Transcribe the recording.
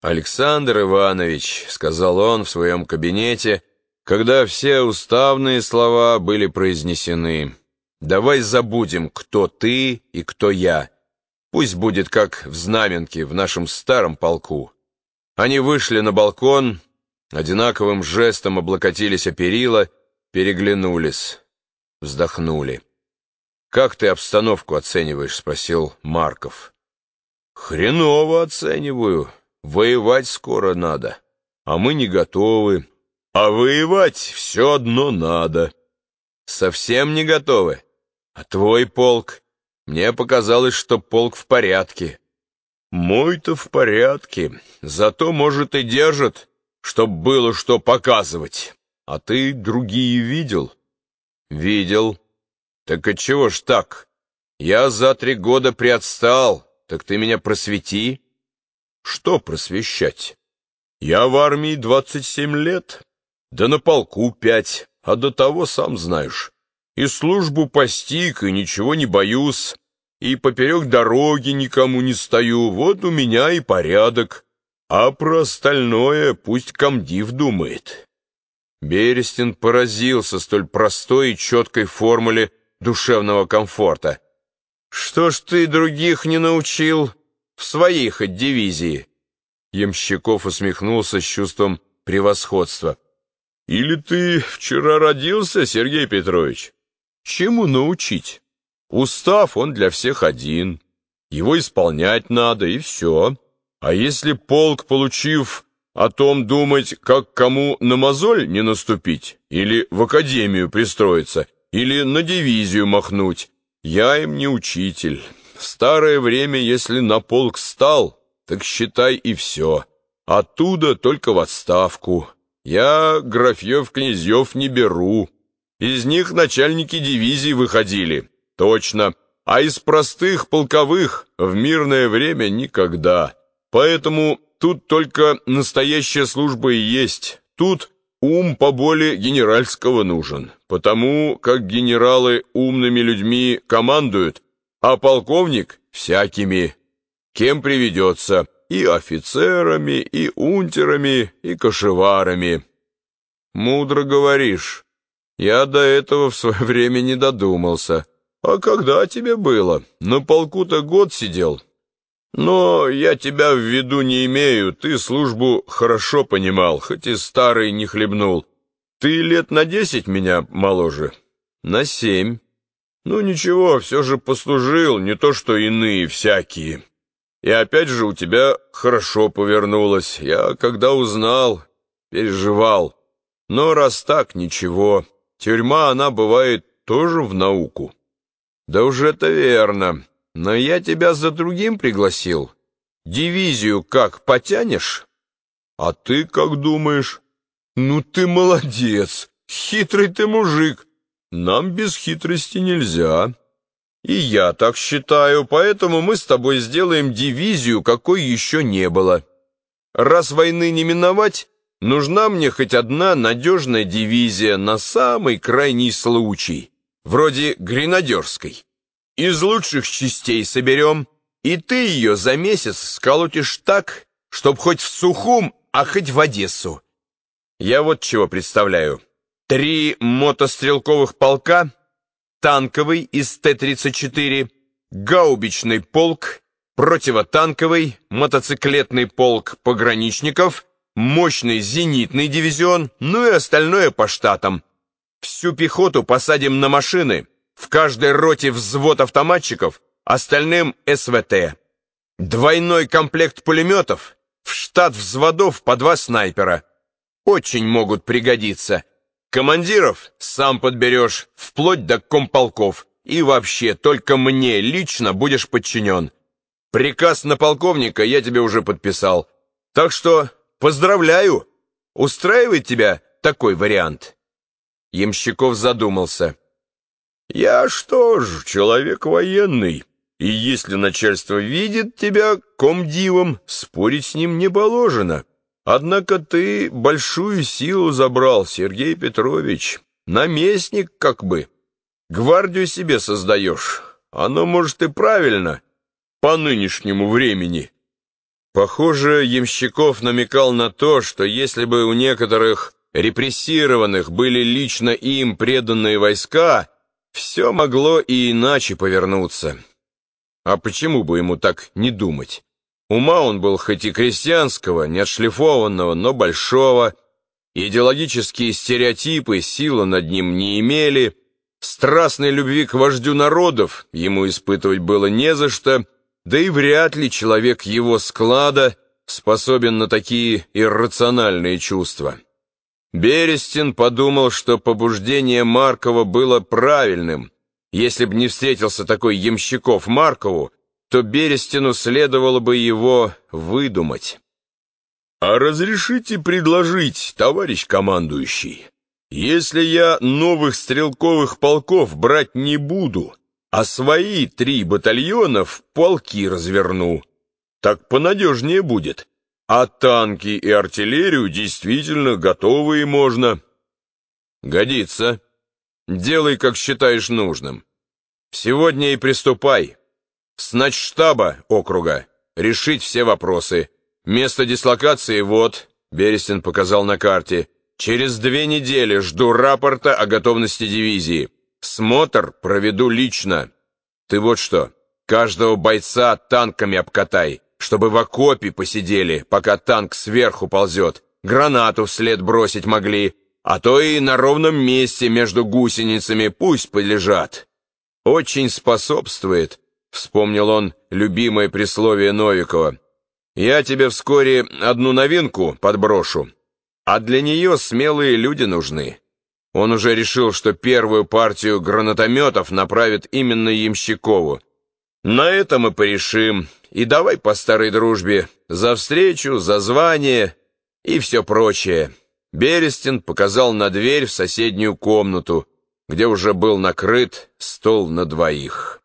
Александр Иванович, сказал он в своем кабинете, когда все уставные слова были произнесены, давай забудем, кто ты и кто я. Пусть будет как в знаменке в нашем старом полку. Они вышли на балкон, одинаковым жестом облокотились о перила, переглянулись, вздохнули. «Как ты обстановку оцениваешь?» — спросил Марков. «Хреново оцениваю», Воевать скоро надо, а мы не готовы. А воевать все одно надо. Совсем не готовы. А твой полк? Мне показалось, что полк в порядке. Мой-то в порядке, зато, может, и держит, чтоб было что показывать. А ты другие видел? Видел. Так отчего ж так? Я за три года приотстал, так ты меня просвети. Что просвещать? Я в армии двадцать семь лет, да на полку пять, а до того, сам знаешь, и службу постиг, и ничего не боюсь, и поперек дороги никому не стою, вот у меня и порядок, а про остальное пусть комдив думает». Берестин поразился столь простой и четкой формуле душевного комфорта. «Что ж ты других не научил?» В своей хоть дивизии. Ямщиков усмехнулся с чувством превосходства. Или ты вчера родился, Сергей Петрович? Чему научить? Устав он для всех один. Его исполнять надо, и все. А если полк, получив о том думать, как кому на мозоль не наступить, или в академию пристроиться, или на дивизию махнуть, я им не учитель. В старое время, если на полк стал, так считай и все. Оттуда только в отставку. Я графьев-князьев не беру. Из них начальники дивизий выходили. Точно. А из простых полковых в мирное время никогда. Поэтому тут только настоящая служба и есть. Тут ум поболе генеральского нужен. Потому как генералы умными людьми командуют, а полковник всякими, кем приведется, и офицерами, и унтерами, и кошеварами. Мудро говоришь. Я до этого в свое время не додумался. А когда тебе было? На полку-то год сидел. Но я тебя в виду не имею, ты службу хорошо понимал, хоть и старый не хлебнул. Ты лет на десять меня моложе? На семь. Ну ничего, все же послужил, не то что иные всякие. И опять же у тебя хорошо повернулось. Я, когда узнал, переживал. Но раз так, ничего. Тюрьма, она бывает тоже в науку. Да уж это верно. Но я тебя за другим пригласил. Дивизию как, потянешь? А ты как думаешь? Ну ты молодец, хитрый ты мужик. Нам без хитрости нельзя. И я так считаю, поэтому мы с тобой сделаем дивизию, какой еще не было. Раз войны не миновать, нужна мне хоть одна надежная дивизия на самый крайний случай, вроде гренадерской. Из лучших частей соберем, и ты ее за месяц сколотишь так, чтоб хоть в Сухум, а хоть в Одессу. Я вот чего представляю. Три мотострелковых полка, танковый из Т-34, гаубичный полк, противотанковый, мотоциклетный полк пограничников, мощный зенитный дивизион, ну и остальное по штатам. Всю пехоту посадим на машины, в каждой роте взвод автоматчиков, остальным СВТ. Двойной комплект пулеметов, в штат взводов по два снайпера. Очень могут пригодиться. Командиров сам подберешь, вплоть до комполков. И вообще, только мне лично будешь подчинен. Приказ на полковника я тебе уже подписал. Так что поздравляю. Устраивает тебя такой вариант?» Ямщиков задумался. «Я что ж, человек военный, и если начальство видит тебя комдивом, спорить с ним не положено». Однако ты большую силу забрал, Сергей Петрович. Наместник как бы. Гвардию себе создаешь. Оно, может, и правильно по нынешнему времени. Похоже, Ямщиков намекал на то, что если бы у некоторых репрессированных были лично им преданные войска, все могло и иначе повернуться. А почему бы ему так не думать? Ума он был хоть и крестьянского, не отшлифованного, но большого. Идеологические стереотипы силы над ним не имели. Страстной любви к вождю народов ему испытывать было не за что, да и вряд ли человек его склада способен на такие иррациональные чувства. Берестин подумал, что побуждение Маркова было правильным. Если б не встретился такой ямщиков Маркову, то Берестину следовало бы его выдумать. «А разрешите предложить, товарищ командующий, если я новых стрелковых полков брать не буду, а свои три батальона в полки разверну, так понадежнее будет, а танки и артиллерию действительно готовые можно». «Годится. Делай, как считаешь нужным. Сегодня и приступай». С начштаба округа решить все вопросы. Место дислокации вот, Берестин показал на карте. Через две недели жду рапорта о готовности дивизии. Смотр проведу лично. Ты вот что, каждого бойца танками обкатай, чтобы в окопе посидели, пока танк сверху ползет. Гранату вслед бросить могли, а то и на ровном месте между гусеницами пусть полежат. Очень способствует Вспомнил он любимое присловие Новикова. «Я тебе вскоре одну новинку подброшу, а для нее смелые люди нужны». Он уже решил, что первую партию гранатометов направит именно Ямщикову. На этом мы порешим, и давай по старой дружбе, за встречу, за звание и все прочее. Берестин показал на дверь в соседнюю комнату, где уже был накрыт стол на двоих.